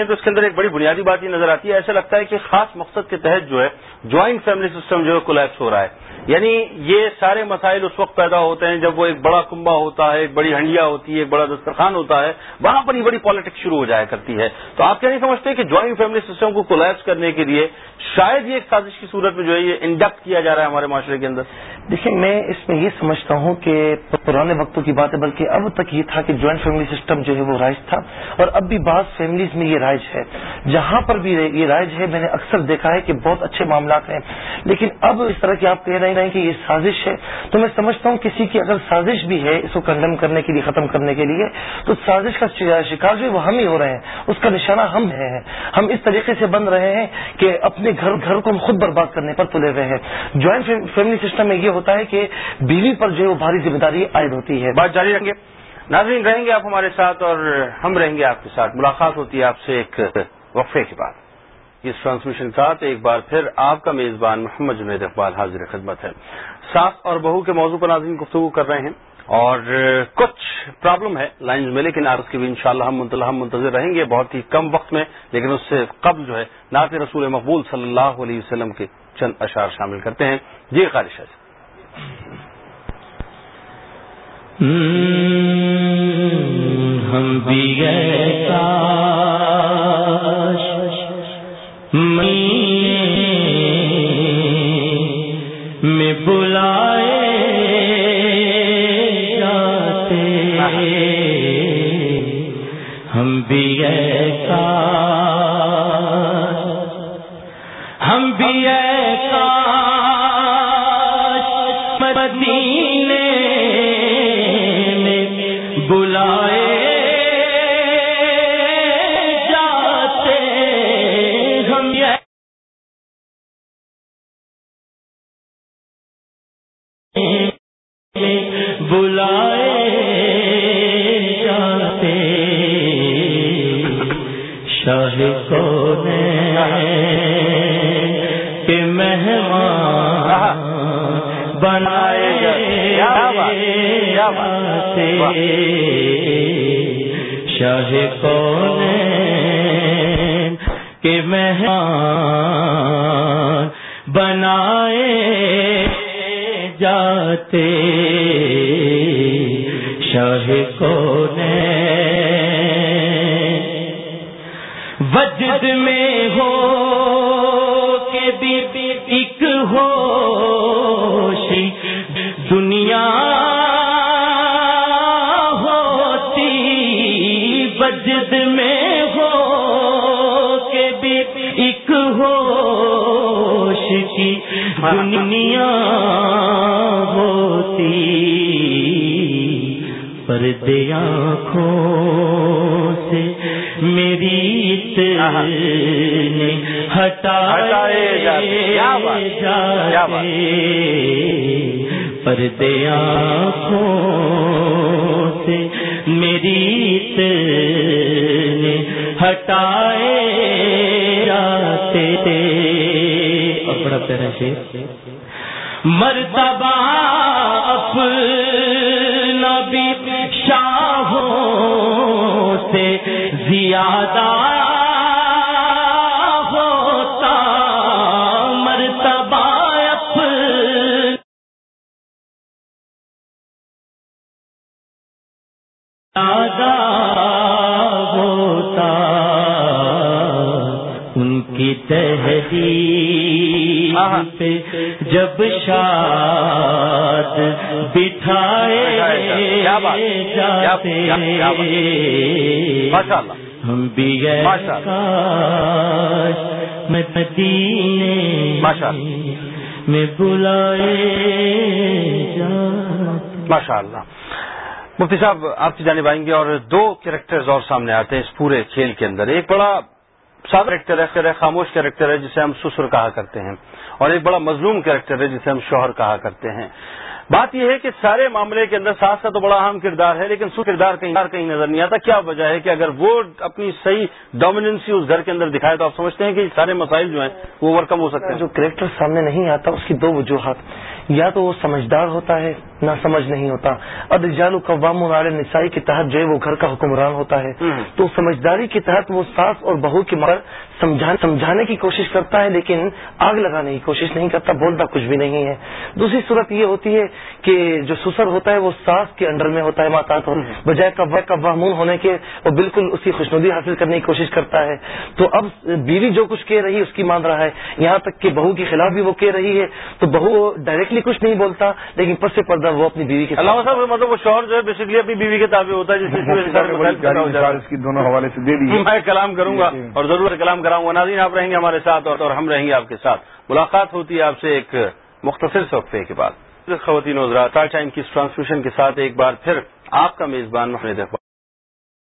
ہیں تو اس کے اندر ایک بڑی بنیادی بات یہ نظر آتی ہے، ایسا لگتا ہے کہ خاص مقصد کے تحت جو ہے جوائنٹ فیملی سسٹم جو ہے کولیپس ہو رہا ہے۔ یعنی یہ سارے مسائل اس وقت پیدا ہوتے ہیں جب وہ ایک بڑا کنبا ہوتا ہے، ایک بڑی ہنڈیا ہوتی ہے، ایک بڑا دسترخوان ہوتا ہے، وہاں پر یہ بڑی پالیٹکس شروع ہو جایا کرتی ہے۔ تو آپ کیا نہیں سمجھتے کہ جوائنٹ فیملی سسٹم کو کولیپس کرنے کے لیے شاید یہ ایک سازش کی صورت میں جو ہے، یہ انڈکٹ کیا جا رہا ہے ہمارے معاشرے کے اندر؟ دیکھیں، میں اس میں یہ سمجھتا ہوں کہ پرانے وقتوں کی بات ہے بلکہ اب تک یہ تھا کہ جوائنٹ فیملی سسٹم جو ہے وہ رائج تھا۔ اور اب بھی بعض فیملیز میں یہ رائج ہے۔ جہاں پر بھی یہ رائج ہے، میں نے اکثر دیکھا ہے کہ بہت اچھے معاملات ہیں۔ لیکن اب اس طرح کی آپ کہہ رہے ہیں کہ یہ سازش ہے، تو میں سمجھتا ہوں کسی کی اگر سازش بھی ہے اس کو کنڈم کرنے کے لیے، ختم کرنے کے لیے، تو سازش کا شکار جو ہے وہ ہم ہی ہو رہے ہیں۔ اس کا نشانہ ہم ہیں۔ ہم اس طریقے سے بن رہے ہیں کہ اپنے گھر گھر کو ہم خود برباد کرنے پر تلے ہوئے ہیں۔ جوائنٹ فیملی سسٹم میں یہ ہوتا ہے کہ بیوی پر جو ہے وہ بھاری ذمہ داری عائد ہوتی ہے۔ بات جاری رہیں گے۔ ناظرین، رہیں گے آپ ہمارے ساتھ اور ہم رہیں گے آپ کے ساتھ۔ ملاقات ہوتی ہے آپ سے ایک وقفے کے بعد۔ اس ٹرانسمیشن کے ساتھ ایک بار پھر آپ کا میزبان محمد جنید اقبال حاضر خدمت ہے۔ ساس اور بہو کے موضوع پر ناظرین گفتگو کر رہے ہیں اور کچھ پرابلم ہے لائنز میں، لیکن آپ اس کے بھی انشاءاللہ ہم ہم منتظر رہیں گے۔ بہت ہی کم وقت میں، لیکن اس سے قبل جو ہے، نعت رسول مقبول صلی اللہ علیہ وسلم کے چند اشعار شامل کرتے ہیں۔ جی خارش ہے۔ ہم بھی گئے میں بلائے جاتے ہم بھی ایسا۔ ہم بھی ایسا بلائے جاتے۔ شاہ کون کے مہمان بنائے جاتے؟ شاہ کون کے مہمان بنائے جاتے؟ وجد میں ہو کے بھی ایک ہو دنیا ہوتی، وجد میں ہو کے بھی ایک ہوش کی دنیا ہوتی۔ پردے آنکھوں سے میری نے ہٹائے جاتے پردے آنکھوں سے میری نے ہٹائے جاتے اور بڑا پیارا شیر۔ مرتبہ اپنا بھی شاہوں سے زیادہ ہوتا مرتبہ زیادہ ہوتا ان کی تحریر پہ جب شاد بٹھائے جاتے ہم بھی گئے میں بلائے ماشاء اللہ مفتی صاحب آپ کی جانب آئیں گے اور دو کریکٹرز اور سامنے آتے ہیں اس پورے کھیل کے اندر۔ ایک بڑا سادہ کریکٹر ہے خاموش کریکٹر ہے جسے ہم سسر کہا کرتے ہیں۔ اور ایک بڑا مظلوم کریکٹر ہے جسے ہم شوہر کہا کرتے ہیں۔ بات یہ ہے کہ سارے معاملے کے اندر ساس کا تو بڑا اہم کردار ہے، لیکن سو کردار کہیں کہیں نظر نہیں آتا۔ کیا وجہ ہے کہ اگر وہ اپنی صحیح ڈومیننسی اس گھر کے اندر دکھائے تو آپ سمجھتے ہیں کہ سارے مسائل جو ہیں وہ اوور کم ہو سکتے ہیں۔ جو کریکٹر سامنے نہیں آتا، اس کی دو وجوہات۔ یا تو وہ سمجھدار ہوتا ہے نہ سمجھ نہیں ہوتا۔ اب رجال قوام عال نسائی کے تحت جو ہے وہ گھر کا حکمران ہوتا ہے۔ تو سمجھداری کے تحت وہ ساس اور بہو کی مر سمجھانے کی کوشش کرتا ہے لیکن آگ لگانے کی کوشش نہیں کرتا بولتا کچھ بھی نہیں ہے۔ دوسری صورت یہ ہوتی ہے کہ جو سسر ہوتا ہے وہ ساس کے انڈر میں ہوتا ہے ماتا بجائے قوامون ہونے کے وہ بالکل اس کی خوشنودی حاصل کرنے کی کوشش کرتا ہے۔ تو اب بیوی جو کچھ کہہ رہی ہے اس کی مان رہا ہے۔ یہاں تک کہ بہو کے خلاف بھی وہ کہہ رہی ہے۔ تو بہو ڈائریکٹلی کچھ نہیں بولتا لیکن پس سے پردہ وہ اپنی بیوی کے علامہ صاحب مطلب وہ شوہر جو ہے بیسکلی اپنی بیوی کے تابع ہوتا ہے جس کی دونوں حوالے سے دے دی میں کلام کروں گا اور ضرور کلام کراؤں گا۔ ناظرین آپ رہیں گے ہمارے ساتھ اور ہم رہیں گے آپ کے ساتھ۔ ملاقات ہوتی ہے آپ سے ایک مختصر وقفے کے بعد۔ خواتین حضرات ٹائم کی ٹرانسمیشن کے ساتھ ایک بار پھر آپ کا میزبان محمد اقبال۔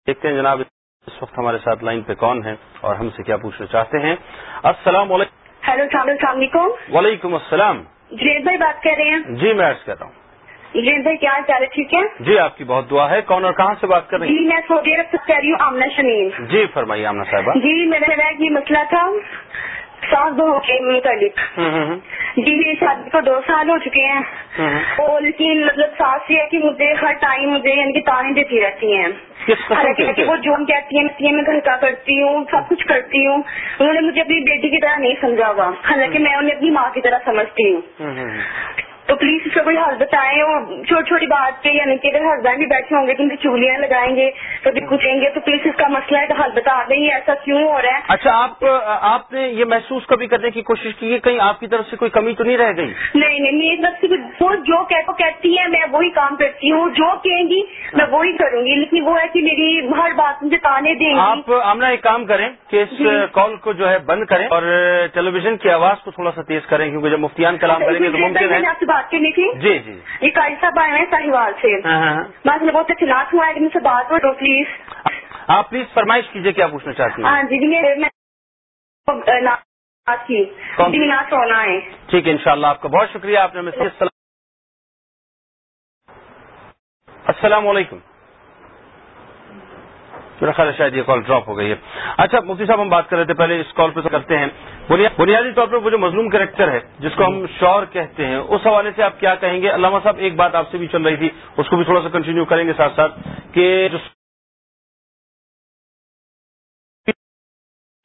دیکھتے ہیں جناب اس وقت ہمارے ساتھ لائن پہ کون ہے اور ہم سے کیا پوچھنا چاہتے ہیں۔ السلام علیکم۔ ہیلو السلام علیکم وعلیکم السلام۔ جنید بھائی بات کر رہے ہیں۔ جی میں عرض کر رہا ہوں۔ جنید بھائی کیا چال ہے؟ ٹھیک ہے؟ جی آپ کی بہت دعا ہے۔ کون اور کہاں سے بات کر رہی جی میں سعودی عرب سے کہہ رہی ہوں آمنا شمیم۔ ہیں جی فرمائیے آمنا صاحبہ۔ جی میرا یہ مسئلہ تھا ساس بہو کے متعلق جی میری شادی کو دو سال ہو چکے ہیں۔ اور لیکن مطلب ساس یہ ہے کہ مجھے ہر ٹائم مجھے یعنی کہ تانے دیتی رہتی ہیں۔ حالانکہ وہ جو کہتی ہیں میں گھر کا کرتی ہوں سب کچھ کرتی ہوں۔ انہوں نے مجھے اپنی بیٹی کی طرح نہیں سمجھا ہوا۔ حالانکہ میں انہیں اپنی ماں کی طرح سمجھتی ہوں۔ تو پلیز اس کا کوئی حل بتائیں اور چھوٹی چھوٹی بات پہ یعنی کہ اگر ہسبینڈ بھی بیٹھے ہوں گے تو ان کی چولیاں لگائیں گے تو بھی پوچھیں گے تو پلیز اس کا مسئلہ ہے تو حل بتا دیں ایسا کیوں ہو رہا ہے؟ اچھا آپ آپ نے یہ محسوس کبھی کرنے کی کوشش کی ہے کہیں آپ کی طرف سے کوئی کمی تو نہیں رہ گئی؟ نہیں نہیں میری طرف سے وہ جو کہتی ہے میں وہی کام کرتی ہوں جو کہیں گی میں وہی کروں گی لیکن وہ ہے کہ میری ہر بات مجھے تانے دیں گی۔ آپ آمنا ایک کام کریں کہ اس کال کو جو ہے بند کریں اور ٹیلی ویژن کی آواز کو تھوڑا سا تیز کریں کیونکہ جب مفتیان کلام کریں گے تو ممکن ہے کرنی تھی جی جی یہ قاری صاحب آئے ہیں ساہیوال سے میں بہت ہوا ہے کہ مجھ سے بات کرو پلیز آپ پلیز فرمائش کیجیے کیا پوچھنا چاہتی ہیں ہاں جی میں سونا ہے ٹھیک ہے انشاءاللہ آپ کا بہت شکریہ آپ نے السلام علیکم میرا خیال ہے شاید یہ کال ڈراپ ہو گئی ہے۔ اچھا مفتی صاحب ہم بات کر رہے تھے پہلے اس کال پہ کرتے ہیں۔ بنیادی طور پر وہ جو مظلوم کریکٹر ہے جس کو ہم شور کہتے ہیں اس حوالے سے آپ کیا کہیں گے؟ علامہ صاحب ایک بات آپ سے بھی چل رہی تھی اس کو بھی تھوڑا سا کنٹینیو کریں گے ساتھ ساتھ کہ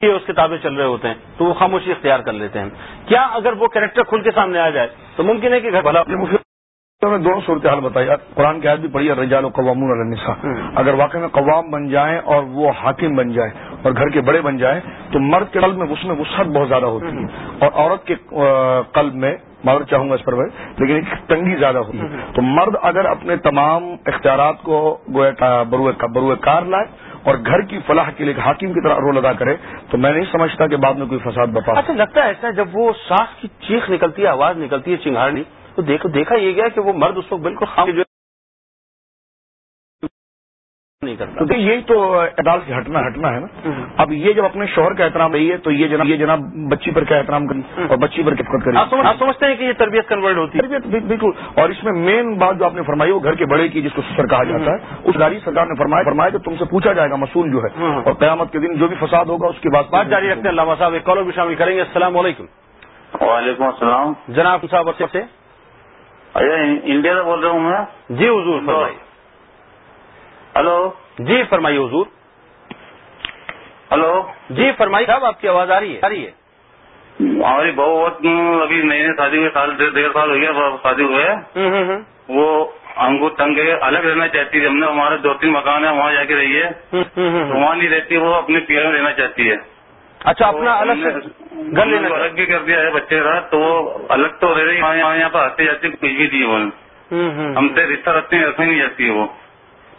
اس کتابیں چل رہے ہوتے ہیں تو وہ خاموشی اختیار کر لیتے ہیں۔ کیا اگر وہ کریکٹر کھل کے سامنے آ جائے تو ممکن ہے کہ گھر بھلا نے دونوں صورتحال بتائی۔ قرآن کی عادت بھی پڑھی ہے رجال و قوام النساء۔ اگر واقعی میں قوام بن جائیں اور وہ حاکم بن جائیں اور گھر کے بڑے بن جائیں تو مرد کے قلب میں اس میں وسعت بہت زیادہ ہوتی ہے۔ اور عورت کے قلب میں معذرت چاہوں گا اس پر لیکن ایک تنگی زیادہ ہوتی ہے۔ تو مرد اگر اپنے تمام اختیارات کو بروئے کار لائے اور گھر کی فلاح کے لیے حاکم کی طرح رول ادا کرے تو میں نہیں سمجھتا کہ بعد میں کوئی فساد بپا۔ اچھا لگتا ہے ایسا جب وہ سانس کی چیخ نکلتی ہے آواز نکلتی ہے چنگاڑی تو دیکھا یہ گیا کہ وہ مرد اس وقت بالکل خام جو نہیں کرتا۔ تو یہی تو عدالت سے ہٹنا ہٹنا ہے نا۔ اب یہ جب اپنے شوہر کا احترام رہی ہے تو یہ جناب یہ جناب بچی پر کیا احترام کری اور بچی پر کفت کری آپ سمجھتے ہیں کہ یہ تربیت کنورٹ ہوتی ہے۔ تربیت بالکل۔ اور اس میں مین بات جو آپ نے فرمائی وہ گھر کے بڑے کی جس کو سر کہا جاتا ہے اس داری سرکار نے فرمایا فرمایا کہ تم سے پوچھا جائے گا مسول جو ہے۔ اور قیامت کے دن جو بھی فساد ہوگا اس کے بعد بات جاری رکھتے ہیں علامہ صاحب ایک کالر بھی شامل کریں گے۔ السلام علیکم۔ وعلیکم السلام۔ جناب صاحب سے انڈیا سے بول رہا ہوں میں؟ جی حضور فرمائیے۔ ہلو؟ جی فرمائیے حضور۔ ہلو؟ جی فرمائیے۔ صاحب آپ کی آواز آ رہی ہے۔ آ رہی ہے۔ ہماری بہو بہت ابھی نئے نئے شادی ہوئے سال ڈیڑھ سال ہو گیا شادی ہوئے۔ وہ ہم کو تنگ الگ رہنا چاہتی ہے۔ ہم نے ہمارے دو تین مکان ہے وہاں جا کے رہی ہے وہاں نہیں رہتی وہ اپنے پیئر میں رہنا چاہتی ہے۔ اچھا اپنا الگ گھر لینا الگ بھی کر دیا ہے بچے کا تو وہ الگ تو رہ رہی یہاں پہ آتے جاتے کچھ بھی دی وہ ہم سے رشتہ رکھتے ہیں ایسے نہیں جاتی ہے وہ۔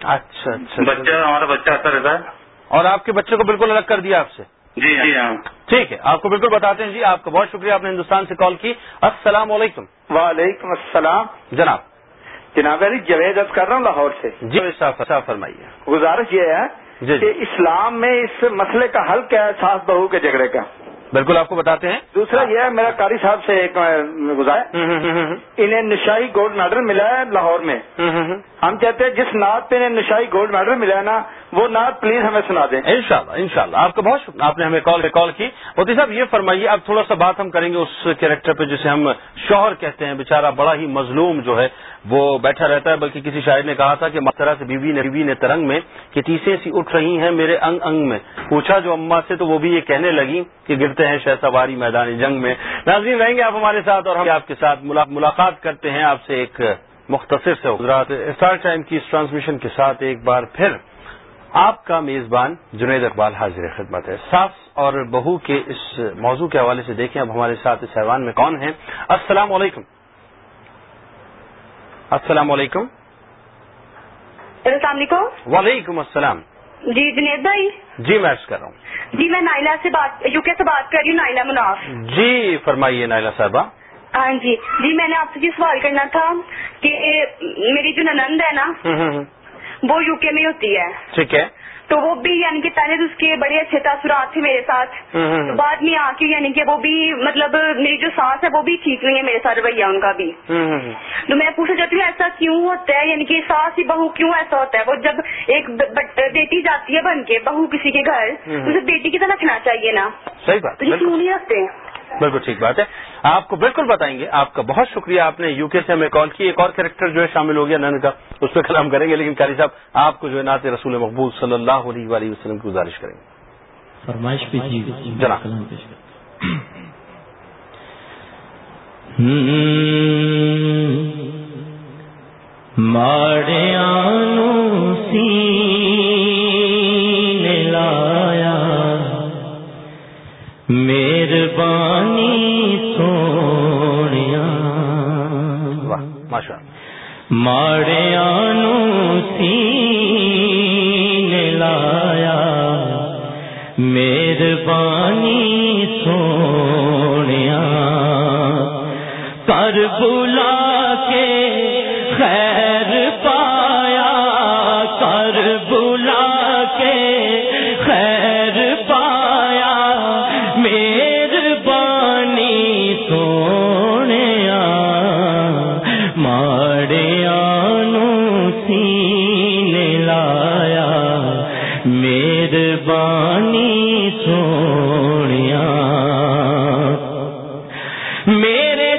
اچھا اچھا بچہ ہمارا بچہ آتا رہتا ہے۔ اور آپ کے بچے کو بالکل الگ کر دیا آپ سے؟ جی جی ہاں۔ ٹھیک ہے آپ کو بالکل بتاتے ہیں۔ جی آپ کا بہت شکریہ آپ نے ہندوستان سے کال کی۔ السلام علیکم۔ وعلیکم السلام۔ جناب۔ جناب علی جوید کر رہا ہوں لاہور سے۔ جی صاحب فرمائیے۔ گزارش یہ ہے کہ اسلام میں اس مسئلے کا حل کیا ہے ساس بہو کے جھگڑے کا؟ بالکل آپ کو بتاتے ہیں۔ دوسرا یہ ہے میرا قاری صاحب سے ایک گزارا انہیں نشائی گولڈ میڈل ملا ہے لاہور میں۔ ہم چاہتے ہیں جس نعت پہ انہیں نشائی گولڈ میڈل ملا ہے نا وہ نعت پلیز ہمیں سنا دیں۔ انشاءاللہ انشاءاللہ۔ آپ کا بہت شکریہ۔ آپ نے ہمیں کال کال کی۔ موتی صاحب یہ فرمائیے اب تھوڑا سا بات ہم کریں گے اس کیریکٹر پہ جسے ہم شوہر کہتے ہیں۔ بےچارا بڑا ہی مظلوم جو ہے وہ بیٹھا رہتا ہے، بلکہ کسی شاعر نے کہا تھا کہ طرح سے بیوی نے بیوی نے ترنگ میں کہ تیسے سی اٹھ رہی ہیں میرے انگ انگ میں۔ پوچھا جو اما سے، تو وہ بھی یہ کہنے لگی کہ گرتے ہیں شہ سواری میدان جنگ میں۔ ناظرین، رہیں گے آپ ہمارے ساتھ اور ہم آپ کے ساتھ ملاقات کرتے ہیں۔ آپ سے ایک مختصر سے اسٹار ٹائم کی اس ٹرانسمیشن کے ساتھ ایک بار پھر آپ کا میزبان جنید اقبال حاضر خدمت ہے۔ ساس اور بہو کے اس موضوع کے حوالے سے دیکھیں۔ اب ہمارے ساتھ اس ایوان میں کون ہیں السلام علیکم۔ السلام علیکم۔ السلام علیکم۔ وعلیکم السلام۔ جی جنید بھائی۔ جی میں کر رہا ہوں۔ جی میں نائلہ سے بات یو کے سے بات کر رہی ہوں نائلہ مناف۔ جی فرمائیے نائلہ صاحبہ۔ ہاں جی۔ جی میں نے آپ سے یہ سوال کرنا تھا کہ میری جو ننند ہے نا وہ یو کے میں ہوتی ہے۔ ٹھیک ہے۔ تو وہ بھی یعنی کہ پہلے تو اس کے بڑے اچھے تاثرات تھے میرے ساتھ۔ تو بعد میں آ کے یعنی کہ وہ بھی مطلب میری جو سانس ہے وہ بھی ٹھیک نہیں ہے میرے ساتھ رویہ ان کا بھی۔ تو میں پوچھنا چاہتی ہوں ایسا کیوں ہوتا ہے؟ یعنی کہ ساس ہی بہو کیوں ایسا ہوتا ہے؟ وہ جب ایک بیٹی جاتی ہے بن کے بہو کسی کے گھر اسے بیٹی کی طرح رکھنا چاہیے نا۔ صحیح بات تو یہ کیوں نہیں رکھتے؟ بالکل ٹھیک بات ہے۔ آپ کو بالکل بتائیں گے۔ آپ کا بہت شکریہ۔ آپ نے یو کے سے ہمیں کال کی۔ ایک اور کریکٹر جو ہے شامل ہو گیا نند کا۔ اس پہ کلام کریں گے۔ لیکن قاری صاحب آپ کو جو ہے نعت رسول مقبول صلی اللہ علیہ وآلہ وسلم کی گزارش کریں گے۔ فرمائش پہ جی جناب ماڑے ماڑیا نو لایا۔ مہربانی سوڑیا کر بلا کے میرے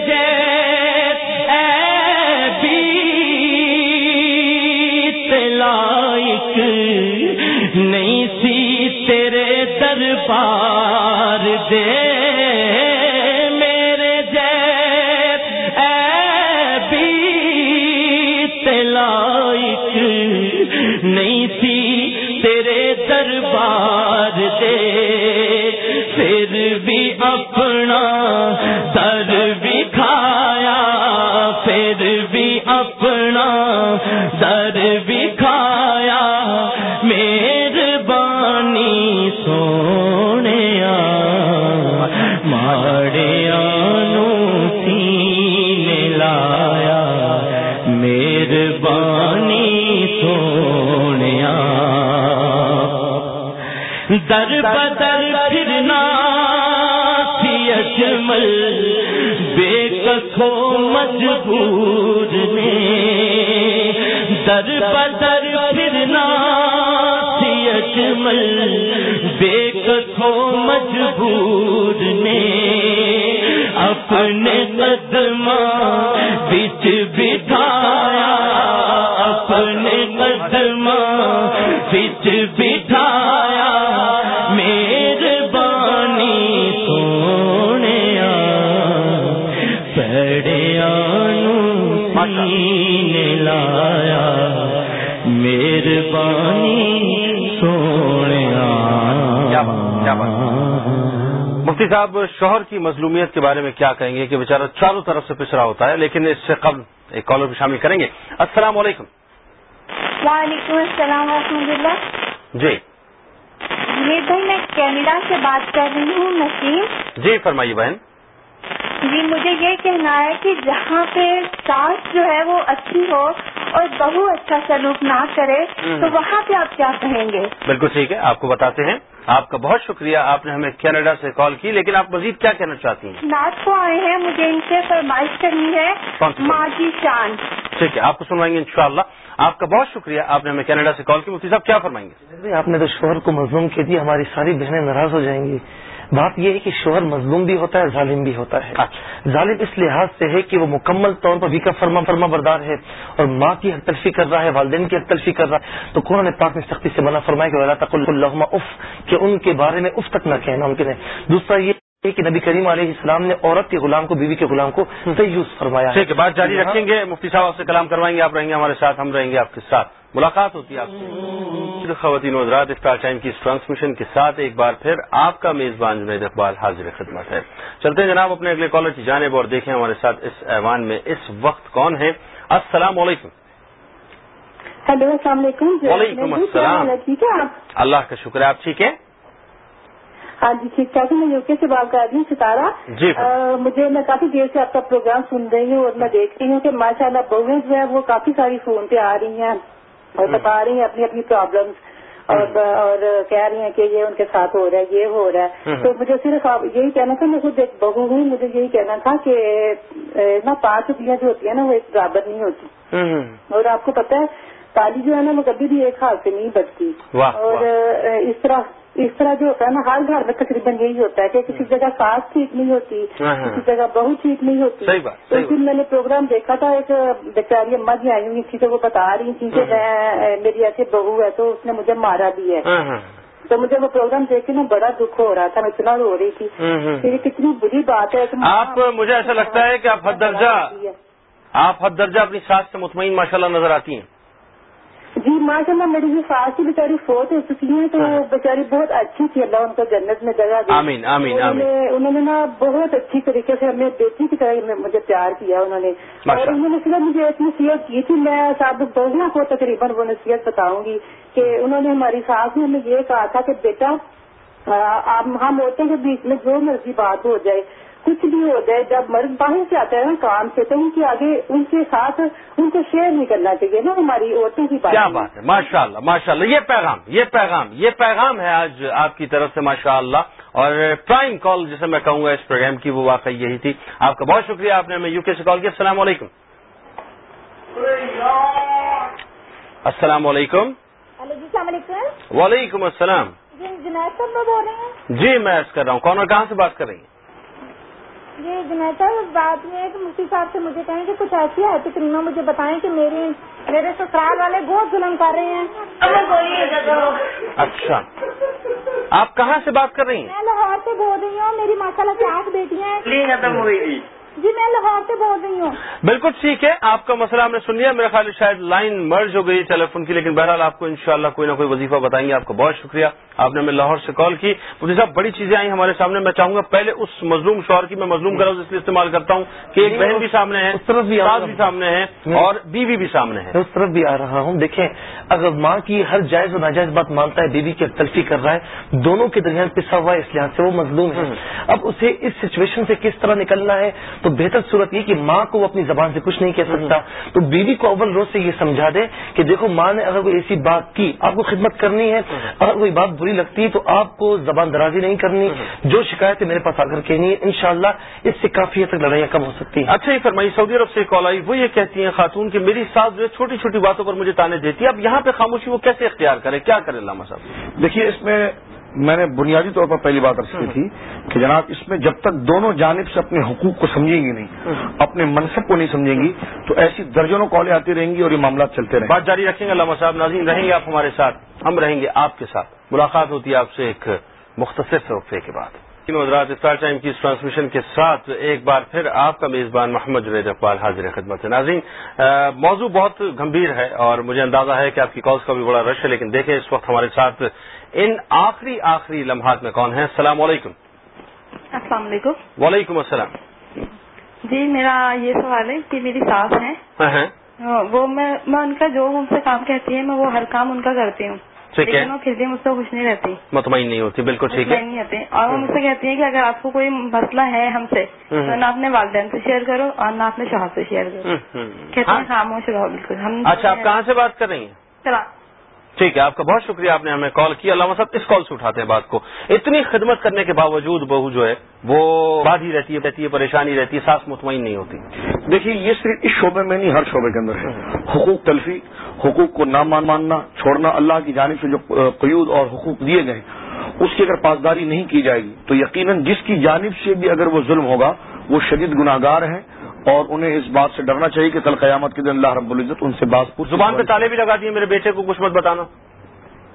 لائق نہیں سی تیرے دربار دے۔ رکھو مجبور نے در بدر پھرنا سی اجمل بے کتھو مجبور نے اپنے قدمہ مفتی صاحب شوہر کی مظلومیت کے بارے میں کیا کہیں گے کہ بیچارہ چاروں طرف سے پسرا ہوتا ہے لیکن اس سے قبل ایک کالر بھی شامل کریں گے۔ السلام علیکم۔ وعلیکم السلام ورحمۃ اللہ۔ جی۔ یہ بھائی میں کینیڈا سے بات کر رہی ہوں نسیم۔ جی فرمائیے بہن۔ جی مجھے یہ کہنا ہے کہ جہاں پہ ساس جو ہے وہ اچھی ہو اور بہو اچھا سلوک نہ کرے تو وہاں پہ آپ کیا کہیں گے؟ بالکل ٹھیک ہے آپ کو بتاتے ہیں۔ آپ کا بہت شکریہ آپ نے ہمیں کینیڈا سے کال کی لیکن آپ مزید کیا کہنا چاہتی ہیں؟ ناچ کو آئے ہیں مجھے ان سے فرمائش کرنی ہے کی شان۔ ٹھیک ہے آپ کو سنوائیں گے انشاءاللہ۔ آپ کا بہت شکریہ آپ نے ہمیں کینیڈا سے کال کی۔ مفتی صاحب کیا فرمائیں گے؟ آپ نے تو شوہر کو مظلوم کہہ دیا ہماری ساری بہنیں ناراض ہو جائیں گی۔ بات یہ ہے کہ شوہر مظلوم بھی ہوتا ہے ظالم بھی ہوتا ہے۔ اچھا۔ ظالم اس لحاظ سے ہے کہ وہ مکمل طور پر ویکا فرما فرما بردار ہے اور ماں کی حق تلفی کر رہا ہے والدین کی حق تلفی کر رہا ہے۔ تو قرآن پاک نے سختی سے منع فرمایا کہ اللہ تق اللہ اف کہ ان کے بارے میں اف تک نہ کہنا ممکن ہے۔ دوسرا یہ کہ نبی کریم علیہ السلام نے عورت کے غلام کو بیوی کے غلام کو تیوس فرمایا ٹھیک ہے بات جاری رکھیں گے۔ مفتی صاحب آپ سے کلام کروائیں گے آپ رہیں گے ہمارے ساتھ ہم رہیں گے آپ کے ساتھ۔ ملاقات ہوتی ہے آپ سے۔ خواتین حضرات اسٹار ٹائم کی اس ٹرانسمیشن کے ساتھ ایک بار پھر آپ کا میزبان جنید اقبال حاضر خدمت ہے۔ چلتے ہیں جناب اپنے اگلے کالر کی جانب اور دیکھیں ہمارے ساتھ اس ایوان میں اس وقت کون ہے۔ السلام علیکم۔ ہیلو السلام علیکم۔ وعلیکم السلام۔ ٹھیک ہے آپ؟ اللہ کا شکر ہے آپ ٹھیک ہیں؟ ہاں جی ٹھیک ٹھاک میں یو کے سے بات کر رہی ہوں ستارہ۔ جی۔ مجھے میں کافی دیر سے آپ کا پروگرام سن رہی ہوں اور میں دیکھ رہی ہوں کہ ماشاء اللہ بہویں جو ہے وہ کافی ساری فون پہ آ رہی ہیں۔ اور بتا رہی ہیں اپنی اپنی پرابلمس اور کہہ رہی ہیں کہ یہ ان کے ساتھ ہو رہا ہے یہ ہو رہا ہے۔ تو مجھے صرف یہی کہنا تھا میں خود ایک بہو ہوں مجھے یہی کہنا تھا کہ نا پانچ روپیاں جو ہوتی ہیں نا وہ ایک برابر نہیں ہوتی۔ اور آپ کو پتا ہے تالی جو ہے نا وہ کبھی بھی ایک ہاتھ سے نہیں بچتی۔ اور اس طرح اس طرح جو ہوتا ہے نا ہر گھر میں تقریباً یہی ہوتا ہے کہ کسی جگہ ساس ٹھیک نہیں ہوتی ہاں، ہاں۔ کسی جگہ بہو ٹھیک نہیں ہوتی۔ اس دن میں نے پروگرام دیکھا تھا ایک بیچاری اما جی آئی ہوئی تھی تو وہ بتا رہی تھی کہ میں میری ایسی بہو ہے تو اس نے مجھے مارا بھی ہے۔ ہاں، ہاں۔ تو مجھے وہ پروگرام دیکھ کے نا بڑا دکھ ہو رہا تھا میں اتنا رو رہی تھی۔ کہ یہ کتنی بری بات ہے آپ مجھے ایسا لگتا ہے کہ آپ حد درجہ آپ حد درجہ اپنی ساتھ سے مطمئن ماشاءاللہ نظر آتی ہیں۔ جی ماشاء اللہ میری جو ساس کی بیچاری فوت ہو چکی ہے تو وہ بیچاری بہت اچھی تھی اللہ ان کو جنت میں جگہ دی۔ آمین، آمین، انہوں۔ نے نا بہت اچھی طریقے سے ہمیں بیٹی کی طرح مجھے پیار کیا انہوں نے۔ اور انہوں نے صرف مجھے ایک نصیحت کی تھی میں سابق بہنا کو تقریباً وہ نصیحت بتاؤں گی کہ انہوں نے ہماری ساس نے ہمیں یہ کہا تھا کہ بیٹا آپ ہم عورتوں کے بیچ میں جو مرضی بات ہو جائے۔ کچھ بھی ہو جائے جب مرد باہر سے آتا ہے نا کام سے تو ان کے آگے ان کے ساتھ ان کو شیئر نہیں کرنا چاہیے نا ہماری عورتوں کی بات کیا بات ہے؟ ماشاء اللہ ماشاء اللہ یہ پیغام یہ پیغام یہ پیغام ہے آج آپ کی طرف سے ماشاء اللہ اور پرائم کال جسے میں کہوں گا اس پروگرام کی وہ واقعی یہی تھی۔ آپ کا بہت شکریہ آپ نے ہمیں یو کے سے کال کیا۔ السلام علیکم۔ السلام علیکم۔ ہلو جی السلام علیکم۔ وعلیکم السلام۔ جی میں بول رہے ہیں جی میں ایس کر رہا ہوں کون اور کہاں سے بات کر رہی ہیں؟ جی جنید صاحب بات یہ ہے کہ مفتی صاحب سے مجھے کہیں کہ کچھ ایسی ہے کریمہ مجھے بتائیں کہ میری میرے سسرال والے بہت ظلم کر رہے ہیں۔ اچھا۔ آپ کہاں سے بات کر رہی ہیں؟ میں لاہور سے بول رہی ہوں میری ماشاء اللہ چار بیٹیاں ہیں۔ جی میں لاہور سے بول رہی ہوں۔ بالکل ٹھیک ہے آپ کا مسئلہ ہم نے سن لیا میرا خیال شاید لائن مرج ہو گئی ٹیلی فون کی لیکن بہرحال آپ کو انشاءاللہ کوئی نہ کوئی وظیفہ بتائیں گے۔ آپ کا بہت شکریہ آپ نے ہمیں لاہور سے کال کی۔ مجھے صاحب بڑی چیزیں آئی ہمارے سامنے میں چاہوں گا پہلے اس مظلوم شوہر کی میں مظلوم کرا اس لیے استعمال کرتا ہوں کہ ایک بہن بھی سامنے ہے اس طرف بھی بھی۔ سامنے ہے اور بیوی بھی سامنے ہے اس طرف بھی آ رہا ہوں۔ دیکھیں اگر ماں کی ہر جائز و ناجائز بات مانتا ہے بیوی کی تلفی کر رہا ہے دونوں کے درمیان پسا ہوا ہے اس لحاظ سے وہ مظلوم ہے۔ اب اسے اس سچویشن سے کس طرح نکلنا ہے؟ تو بہتر صورت یہ کہ ماں کو وہ اپنی زبان سے کچھ نہیں کہہ سکتا۔ تو بیوی کو اول روز سے یہ سمجھا دے کہ دیکھو ماں نے اگر کوئی ایسی بات کی آپ کو خدمت کرنی ہے اگر کوئی بات بری لگتی ہے تو آپ کو زبان درازی نہیں کرنی۔ جو شکایت ہے میرے پاس آ کر کہنی ہے انشاءاللہ اس سے کافی حد تک لڑائیاں کم ہو سکتی ہیں۔ اچھا یہ فرمائی سعودی عرب سے کال آئی وہ یہ کہتی ہیں خاتون کہ میری ساس جو ہے چھوٹی چھوٹی باتوں پر مجھے تانے دیتی ہے۔ اب یہاں پہ خاموشی وہ کیسے اختیار کرے؟ کیا کرے علامہ صاحب؟ دیکھیے اس میں میں نے بنیادی طور پر پہلی بات عرض کی تھی کہ جناب اس میں جب تک دونوں جانب سے اپنے حقوق کو سمجھیں گی نہیں اپنے منصب کو نہیں سمجھیں گی تو ایسی درجنوں کالیں آتی رہیں گی اور یہ معاملات چلتے رہیں بات جاری رکھیں گے علامہ صاحب ناظرین رہیں گے آپ ہمارے ساتھ ہم رہیں گے آپ کے ساتھ۔ ملاقات ہوتی ہے آپ سے ایک مختصر وقفے کے بعد۔ حضرات اسٹار ٹائم کی اس ٹرانسمیشن کے ساتھ ایک بار پھر آپ کا میزبان محمد جنید اقبال حاضر خدمت ہے۔ ناظرین موضوع بہت گمبھیر ہے اور مجھے اندازہ ہے کہ آپ کی کالز کا بھی بڑا رش ہے لیکن دیکھیں اس وقت ہمارے ساتھ ان آخری آخری لمحات میں کون ہیں؟ السلام علیکم۔ السلام علیکم۔ وعلیکم السلام۔ جی میرا یہ سوال ہے کہ میری ساس ہیں۔ ہاں ہاں۔ وہ میں میں ان کا جو مجھ سے کام کہتی ہے میں وہ ہر کام ان کا کرتی ہوں۔ ٹھیک ہے۔ لیکن وہ پھر بھی مجھ سے خوش نہیں رہتی۔ مطمئن نہیں ہوتی بالکل ٹھیک ہے۔ نہیں ہوتے اور وہ مجھ سے کہتی ہیں کہ اگر آپ کو کوئی مسئلہ ہے ہم سے۔ تو نہ اپنے والدین سے شیئر کرو اور نہ اپنے شوہر سے شیئر کرو۔ کہتے ہاں؟ ہیں خاموش رہو بالکل۔ ہم اچھا آپ کہاں سے بات کر رہی ہیں؟ ٹھیک ہے، آپ کا بہت شکریہ، آپ نے ہمیں کال کیا علامہ صاحب، اس کال سے اٹھاتے ہیں بات کو۔ اتنی خدمت کرنے کے باوجود بہو جو ہے، وہ بادھی رہتی ہے رہتی ہے، پریشانی رہتی ہے، سانس مطمئن نہیں ہوتی۔ دیکھیے، یہ صرف اس شعبے میں نہیں، ہر شعبے کے اندر ہے۔ حقوق تلفی، حقوق کو نہ ماننا، چھوڑنا، اللہ کی جانب سے جو قیود اور حقوق دیے گئے، اس کی اگر پاسداری نہیں کی جائے گی، تو یقیناً جس کی جانب سے بھی اگر وہ ظلم ہوگا، وہ شدید گناگار ہیں۔ اور انہیں اس بات سے ڈرنا چاہیے کہ کل قیامت کے دن اللہ رب العزت ان سے بات پوچھ زبان پہ تالے بھی لگا دیے میرے بیٹے کو کچھ مت بتانا۔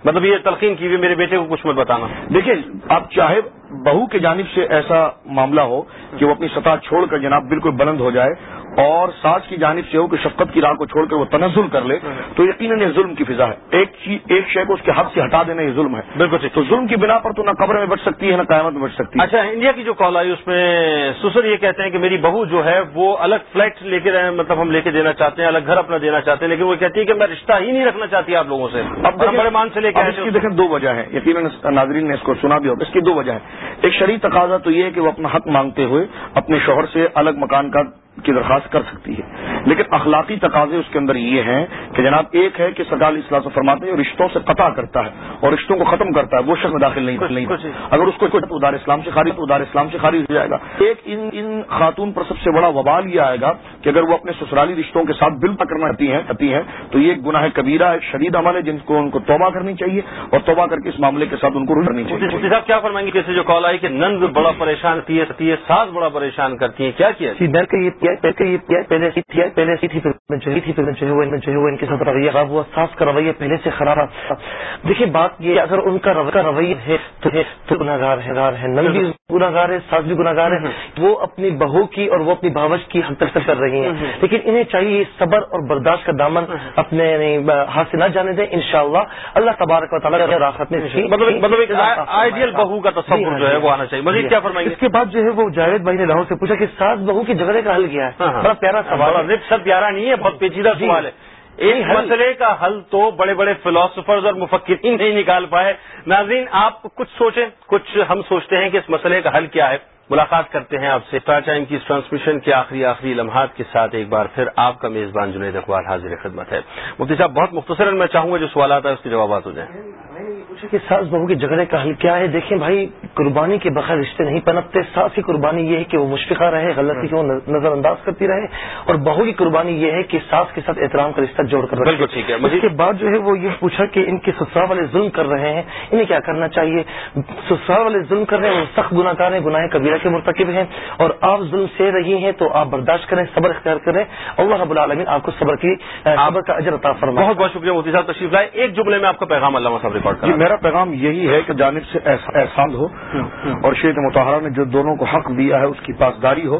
مطلب یہ تلقین کی ہوئی میرے بیٹے کو کچھ مت بتانا۔ دیکھیے آپ چاہے بہو کی جانب سے ایسا معاملہ ہو کہ وہ اپنی سطح چھوڑ کر جناب بالکل بلند ہو جائے اور ساز کی جانب سے ہو کہ شفقت کی راہ کو چھوڑ کر وہ تنزل کر لے تو یقیناً یہ ظلم کی فضا ہے۔ ایک چیز ایک شے کو اس کے حق سے ہٹا دینا یہ ظلم ہے۔ بالکل تو ظلم کی بنا پر تو نہ قبر میں بچ سکتی ہے نہ قیامت میں بچ سکتی ہے۔ اچھا انڈیا کی جو کال آئی اس میں سسر یہ کہتے ہیں کہ میری بہو جو ہے وہ الگ فلیٹ لے کے مطلب ہم لے کے دینا چاہتے ہیں الگ گھر اپنا دینا چاہتے ہیں لیکن وہ کہتی ہے کہ میں رشتہ ہی نہیں رکھنا چاہتی آپ لوگوں سے۔ اب بڑے مان سے لے کے دیکھیں دو وجہ ہے یقیناً ناظرین نے اس کو سنا بھی ہوگا۔ اس کی دو وجہ ہے ایک شریف تقاضا تو یہ ہے کہ وہ اپنا حق مانگتے ہوئے اپنے شوہر سے الگ مکان کا کی درخواست کر سکتی ہے۔ لیکن اخلاقی تقاضے اس کے اندر یہ ہیں کہ جناب ایک ہے کہ سرکار اصلاح سے فرماتے ہیں رشتوں سے قطع کرتا ہے اور رشتوں کو ختم کرتا ہے وہ شخص میں داخل نہیں اگر اس کو ادار اسلام سے خارج ادار اسلام سے خارج ہو جائے گا۔ ایک ان ان خاتون پر سب سے بڑا وبال یہ آئے گا کہ اگر وہ اپنے سسرالی رشتوں کے ساتھ بل پکڑنا چاہتی ہیں تو یہ ایک گناہ کبیرہ ایک شدید عمل ہے جن کو ان کو توبہ کرنی چاہیے اور توبہ کر کے اس معاملے کے ساتھ ان کو کرنی چاہیے۔ صاحب کیا فرمائیں گے؟ جیسے جو کال آئی کہ نند بڑا پریشان ہے ساز بڑا پریشان کرتی ہے کیا کیا؟ یہ پہلے پہلے تھی جو ان کے ساتھ رویہ خراب ہوا صاف کا رویہ پہلے سے خراب تھا۔ دیکھیے بات یہ اگر ان کا رویہ ہے تو گناگار ہے نل بھی گناگار ہے ساس بھی گناگار ہے۔ وہ اپنی بہو کی اور وہ اپنی بھاوج کی حد تک کر رہی ہیں۔ لیکن انہیں چاہیے صبر اور برداشت کا دامن اپنے ہاتھ سے نہ جانے دیں انشاءاللہ۔ اللہ تبارک و تعالیٰ راحت میں مطلب آئیڈیل بہو کا تصور جو ہے وہ آنا چاہیے۔ مزید کیا فرمائیں اس کے بعد جو ہے وہ جاوید بھائی نے لاہور سے پوچھا کہ ساس بہو کی جھگڑے کا حل کیا ہے۔ ہاں، ہاں۔ بڑا پیارا سوال سب پیارا نہیں ہے بہت پیچیدہ جی۔ سوال ہے۔ ایک مسئلے کا حل تو بڑے بڑے فلاسفرز اور مفکرین نہیں نکال پائے۔ ناظرین آپ کچھ سوچیں کچھ ہم سوچتے ہیں کہ اس مسئلے کا حل کیا ہے۔ ملاقات کرتے ہیں آپ سے اسٹار ٹائم کی اس ٹرانسمیشن کے آخری آخری لمحات کے ساتھ ایک بار پھر آپ کا میزبان جنید اقبال حاضر خدمت ہے۔ مفتی صاحب بہت مختصر میں چاہوں گا جو سوالات ہیں اس کے جوابات ہو جائیں۔ کہ ساس بہو کے جھگڑے کا حل کیا ہے؟ دیکھیں بھائی قربانی کے بغیر رشتے نہیں پنپتے۔ ساس کی قربانی یہ ہے کہ وہ مشفقہ رہے غلطی کو نظر انداز کرتی رہے اور بہو کی قربانی یہ ہے کہ ساس کے ساتھ احترام کا رشتہ جوڑ کر بالکل ٹھیک ہے۔ اس کے بعد جو ہے وہ یہ پوچھا کہ ان کے سسرال والے ظلم کر رہے ہیں انہیں کیا کرنا چاہیے؟ سسرال والے ظلم کر رہے ہیں وہ سخت گناہ کار ہیں گناہ کبیرہ کے مرتکب ہیں اور آپ ظلم سے رہی ہیں تو آپ برداشت کریں صبر اختیار کریں۔ اللہ رب العالمین آپ کو صبر کی صبر کا اجر عطا فرمائے۔ بہت بہت شکریہ مفتی صاحب تشریف لائے۔ ایک جملے میں آپ کا پیغام اللہ صاحب ریکارڈ جی میرا پیغام یہی ہے کہ جانب سے احسان ہو اور شیخ متحرہ نے جو دونوں کو حق دیا ہے اس کی پاسداری ہو۔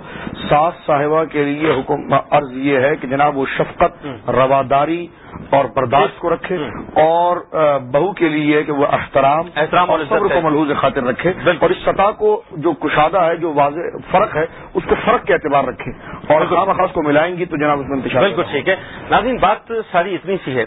ساس صاحبہ کے لیے حکم عرض یہ ہے کہ جناب وہ شفقت رواداری اور برداشت کو رکھے اور بہو کے لیے کہ وہ احترام احترام اور صبر کو ملحوظ خاطر رکھے اور اس سطح کو جو کشادہ ہے جو واضح فرق ہے اس کو فرق کے اعتبار رکھے اور خام خاص کو ملائیں گی تو جناب اس میں انتشار بالکل ٹھیک ہے۔ ناظرین بات ساری اتنی سی ہے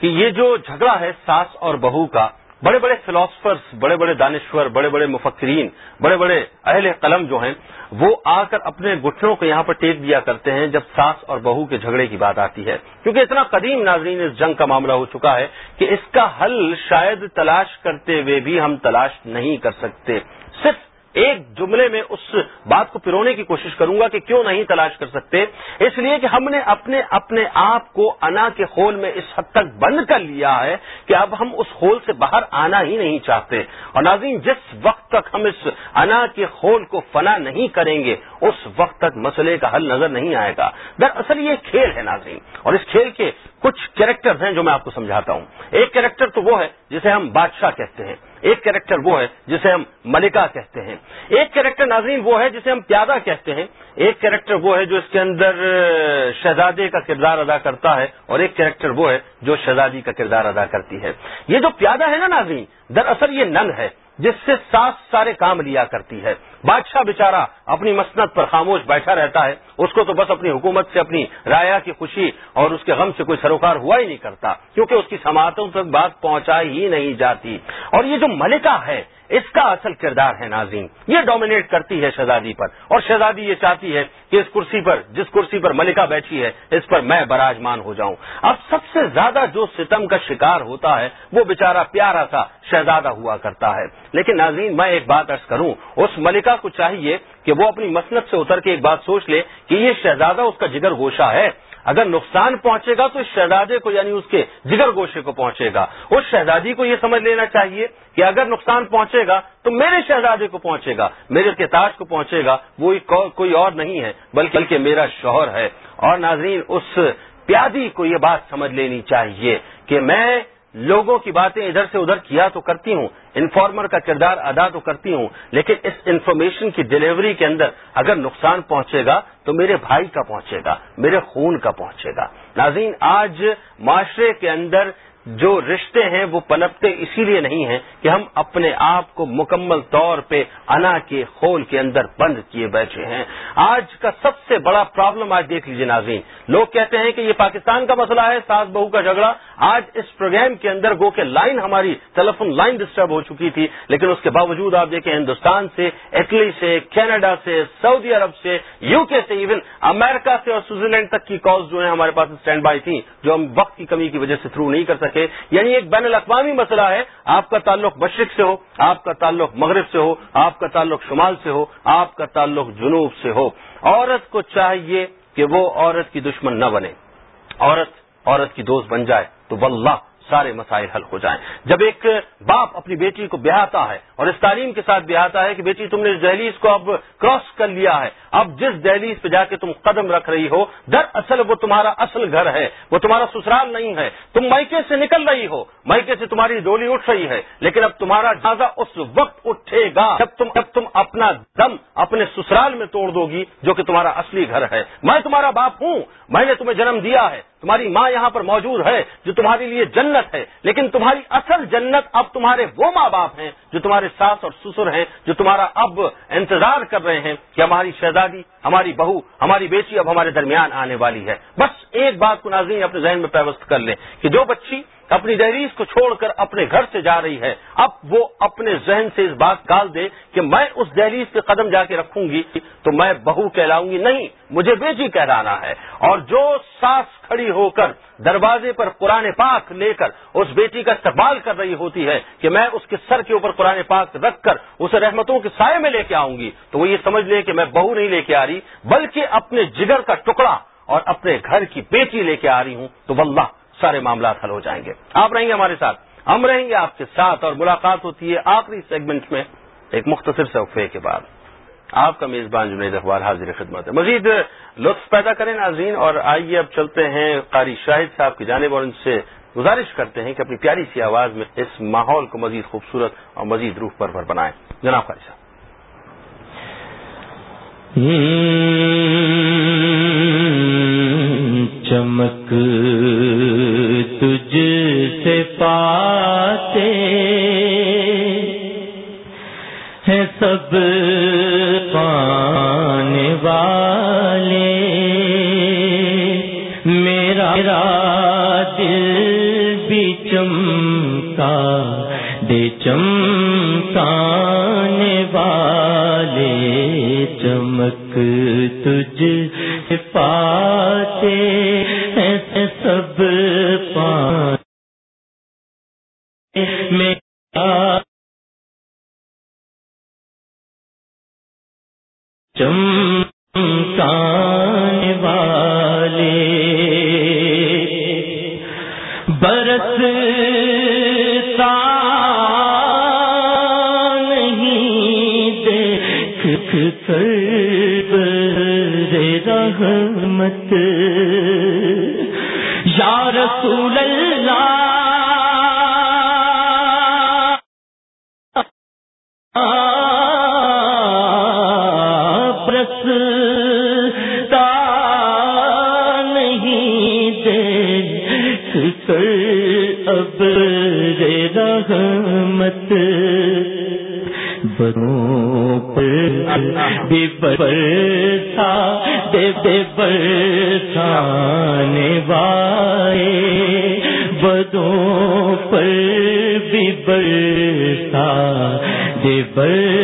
کہ یہ جو جھگڑا ہے ساس اور بہو کا بڑے بڑے فلاسفرس بڑے بڑے دانشور، بڑے بڑے مفکرین، بڑے بڑے اہل قلم جو ہیں، وہ آ کر اپنے گٹھنوں کو یہاں پر ٹیک دیا کرتے ہیں جب ساس اور بہو کے جھگڑے کی بات آتی ہے۔ کیونکہ اتنا قدیم ناظرین اس جنگ کا معاملہ ہو چکا ہے کہ اس کا حل شاید تلاش کرتے ہوئے بھی ہم تلاش نہیں کر سکتے۔ صرف ایک جملے میں اس بات کو پرونے کی کوشش کروں گا کہ کیوں نہیں تلاش کر سکتے۔ اس لیے کہ ہم نے اپنے اپنے آپ کو انا کے خول میں اس حد تک بند کر لیا ہے کہ اب ہم اس خول سے باہر آنا ہی نہیں چاہتے۔ اور ناظرین، جس وقت تک ہم اس انا کے خول کو فنا نہیں کریں گے، اس وقت تک مسئلے کا حل نظر نہیں آئے گا۔ دراصل یہ کھیل ہے ناظرین، اور اس کھیل کے کچھ کیریکٹر ہیں جو میں آپ کو سمجھاتا ہوں۔ ایک کیریکٹر تو وہ ہے جسے ہم بادشاہ کہتے ہیں۔ ایک کیریکٹر وہ ہے جسے ہم ملکہ کہتے ہیں۔ ایک کیریکٹر ناظرین وہ ہے جسے ہم پیادہ کہتے ہیں۔ ایک کیریکٹر وہ ہے جو اس کے اندر شہزادے کا کردار ادا کرتا ہے اور ایک کیریکٹر وہ ہے جو شہزادی کا کردار ادا کرتی ہے۔ یہ جو پیادہ ہے نا ناظرین، دراصل یہ نن ہے، جس سے سات سارے کام لیا کرتی ہے۔ بادشاہ بیچارہ اپنی مسنت پر خاموش بیٹھا رہتا ہے، اس کو تو بس اپنی حکومت سے، اپنی رایا کی خوشی اور اس کے غم سے کوئی سروکار ہوا ہی نہیں کرتا، کیونکہ اس کی سماعتوں تک بات پہنچائی ہی نہیں جاتی۔ اور یہ جو ملکہ ہے، اس کا اصل کردار ہے ناظرین۔ یہ ڈومینیٹ کرتی ہے شہزادی پر۔ اور شہزادی یہ چاہتی ہے کہ اس کرسی پر، جس کرسی پر ملکہ بیٹھی ہے، اس پر میں براجمان ہو جاؤں۔ اب سب سے زیادہ جو ستم کا شکار ہوتا ہے، وہ بےچارا پیارا سا شہزادہ ہوا کرتا ہے۔ لیکن ناظرین، میں ایک بات ارض کروں، اس ملکہ کو چاہیے کہ وہ اپنی مسنت سے اتر کے ایک بات سوچ لے کہ یہ شہزادہ اس کا جگر گوشہ ہے۔ اگر نقصان پہنچے گا تو اس شہزادے کو یعنی اس کے جگر گوشے کو پہنچے گا۔ اس شہزادی کو یہ سمجھ لینا چاہیے کہ اگر نقصان پہنچے گا تو میرے شہزادے کو پہنچے گا، میرے کتاج کو پہنچے گا، وہ کوئی اور نہیں ہے، بلکہ بلکہ میرا شوہر ہے۔ اور ناظرین، اس پیادی کو یہ بات سمجھ لینی چاہیے کہ میں لوگوں کی باتیں ادھر سے ادھر کیا تو کرتی ہوں انفارمر کا کردار ادا تو کرتی ہوں، لیکن اس انفارمیشن کی ڈلیوری کے اندر اگر نقصان پہنچے گا تو میرے بھائی کا پہنچے گا، میرے خون کا پہنچے گا۔ ناظرین، آج معاشرے کے اندر جو رشتے ہیں وہ پنپتے اسی لیے نہیں ہیں کہ ہم اپنے آپ کو مکمل طور پہ انا کے خول کے اندر بند کیے بیٹھے ہیں۔ آج کا سب سے بڑا پرابلم آج دیکھ لیجیے ناظرین۔ لوگ کہتے ہیں کہ یہ پاکستان کا مسئلہ ہے، ساس بہو کا جھگڑا۔ آج اس پروگرام کے اندر گو کے لائن ہماری ٹیلیفون لائن ڈسٹرب ہو چکی تھی، لیکن اس کے باوجود آپ دیکھیں ہندوستان سے اٹلی سے کینیڈا سے سعودی عرب سے یو کے سے ایون امریکہ سے اور سوئٹزرلینڈ تک کی کالز جو ہیں ہمارے پاس اسٹینڈ بائی تھیں، جو ہم وقت کی کمی کی وجہ سے تھرو نہیں کر سکے۔ سکے یعنی ایک بین الاقوامی مسئلہ ہے، آپ کا تعلق مشرق سے ہو، آپ کا تعلق مغرب سے ہو، آپ کا تعلق شمال سے ہو، آپ کا تعلق جنوب سے ہو۔ عورت کو چاہیے کہ وہ عورت کی دشمن نہ بنے۔ عورت عورت کی دوست بن جائے تو واللہ سارے مسائل حل ہو جائیں۔ جب ایک باپ اپنی بیٹی کو بیاہتا ہے اور اس تعلیم کے ساتھ بیاہتا ہے کہ بیٹی تم نے اس دہلیز کو اب کراس کر لیا ہے، اب جس دہلیز پہ جا کے تم قدم رکھ رہی ہو در اصل وہ تمہارا اصل گھر ہے، وہ تمہارا سسرال نہیں ہے۔ تم مائکے سے نکل رہی ہو، مائکے سے تمہاری ڈولی اٹھ رہی ہے، لیکن اب تمہارا جازہ اس وقت اٹھے گا جب تم جب تم اپنا دم اپنے سسرال میں توڑ دو گی، جو کہ تمہارا اصلی گھر ہے۔ میں تمہارا باپ ہوں، میں نے تمہیں جنم دیا ہے۔ تمہاری ماں یہاں پر موجود ہے جو تمہارے لیے جنت ہے، لیکن تمہاری اصل جنت اب تمہارے وہ ماں باپ ہیں جو تمہارے ساس اور سسر ہیں، جو تمہارا اب انتظار کر رہے ہیں کہ ہماری شہزادی، ہماری بہو، ہماری بیٹی اب ہمارے درمیان آنے والی ہے۔ بس ایک بات کو ناظرین اپنے ذہن میں پیوست کر لیں کہ جو بچی اپنی دہلیز کو چھوڑ کر اپنے گھر سے جا رہی ہے۔ اب وہ اپنے ذہن سے اس بات ڈال دے کہ میں اس دہلیز پہ قدم جا کے رکھوں گی تو میں بہو کہلاؤں گی، نہیں، مجھے بیٹی کہلانا ہے۔ اور جو ساس کھڑی ہو کر دروازے پر قرآن پاک لے کر اس بیٹی کا استقبال کر رہی ہوتی ہے کہ میں اس کے سر کے اوپر قرآن پاک رکھ کر اسے رحمتوں کے سائے میں لے کے آؤں گی، تو وہ یہ سمجھ لے کہ میں بہو نہیں لے کے آ رہی، بلکہ اپنے جگر کا ٹکڑا اور اپنے گھر کی بیٹی لے کے آ رہی ہوں۔ تو واللہ سارے معاملات حل ہو جائیں گے۔ آپ رہیں گے ہمارے ساتھ۔ ہم رہیں گے آپ کے ساتھ اور ملاقات ہوتی ہے آخری سیگمنٹ میں ایک مختصر سے کے بعد۔ آپ کا میزبان جنید اخبار حاضر خدمت ہے۔ مزید لطف پیدا کریں ناظرین اور آئیے اب چلتے ہیں قاری شاہد صاحب کی جانب اور ان سے گزارش کرتے ہیں کہ اپنی پیاری سی آواز میں اس ماحول کو مزید خوبصورت اور مزید روح پر بھر بنائیں۔ جناب قاری صاحب۔ چمک پاتے ہیں سب پانے والے۔ میرا دل بھی چمکا دے، چمکانے والے۔ چمک تجھ پاتے ہیں سب بروں برسا دے برسانے والے بدوں پر بھی برسا دے برسانے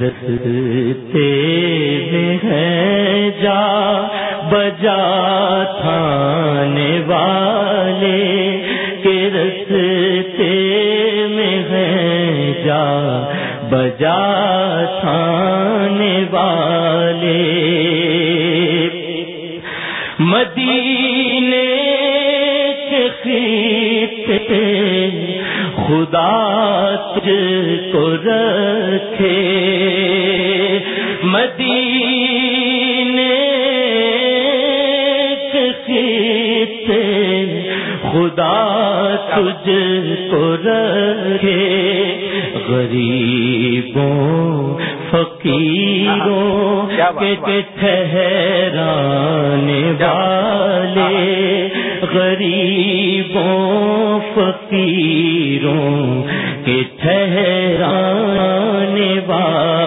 رستے میں ہے جا بجا تھانے والے کے رستے میں ہے جا بجا تھانے والے مدینے کے خطے خدا کو رکھے۔ مدینے خطے خدا تجھ کو رکھے۔ غریبوں فقیروں کے ٹھہرانے والے۔ غریبوں فقیروں کے ٹھہرانے والے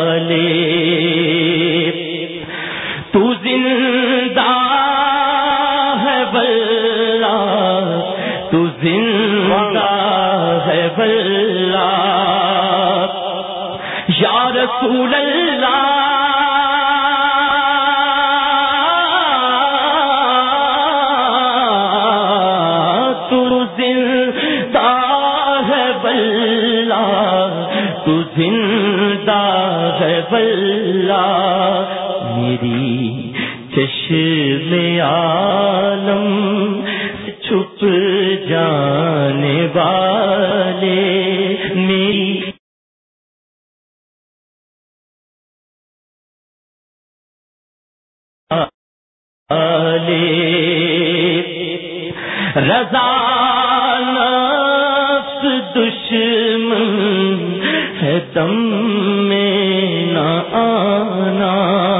چشم عالم چھپ جانے والے میری رضا نفس دشمن ہے دم میں نہ آنا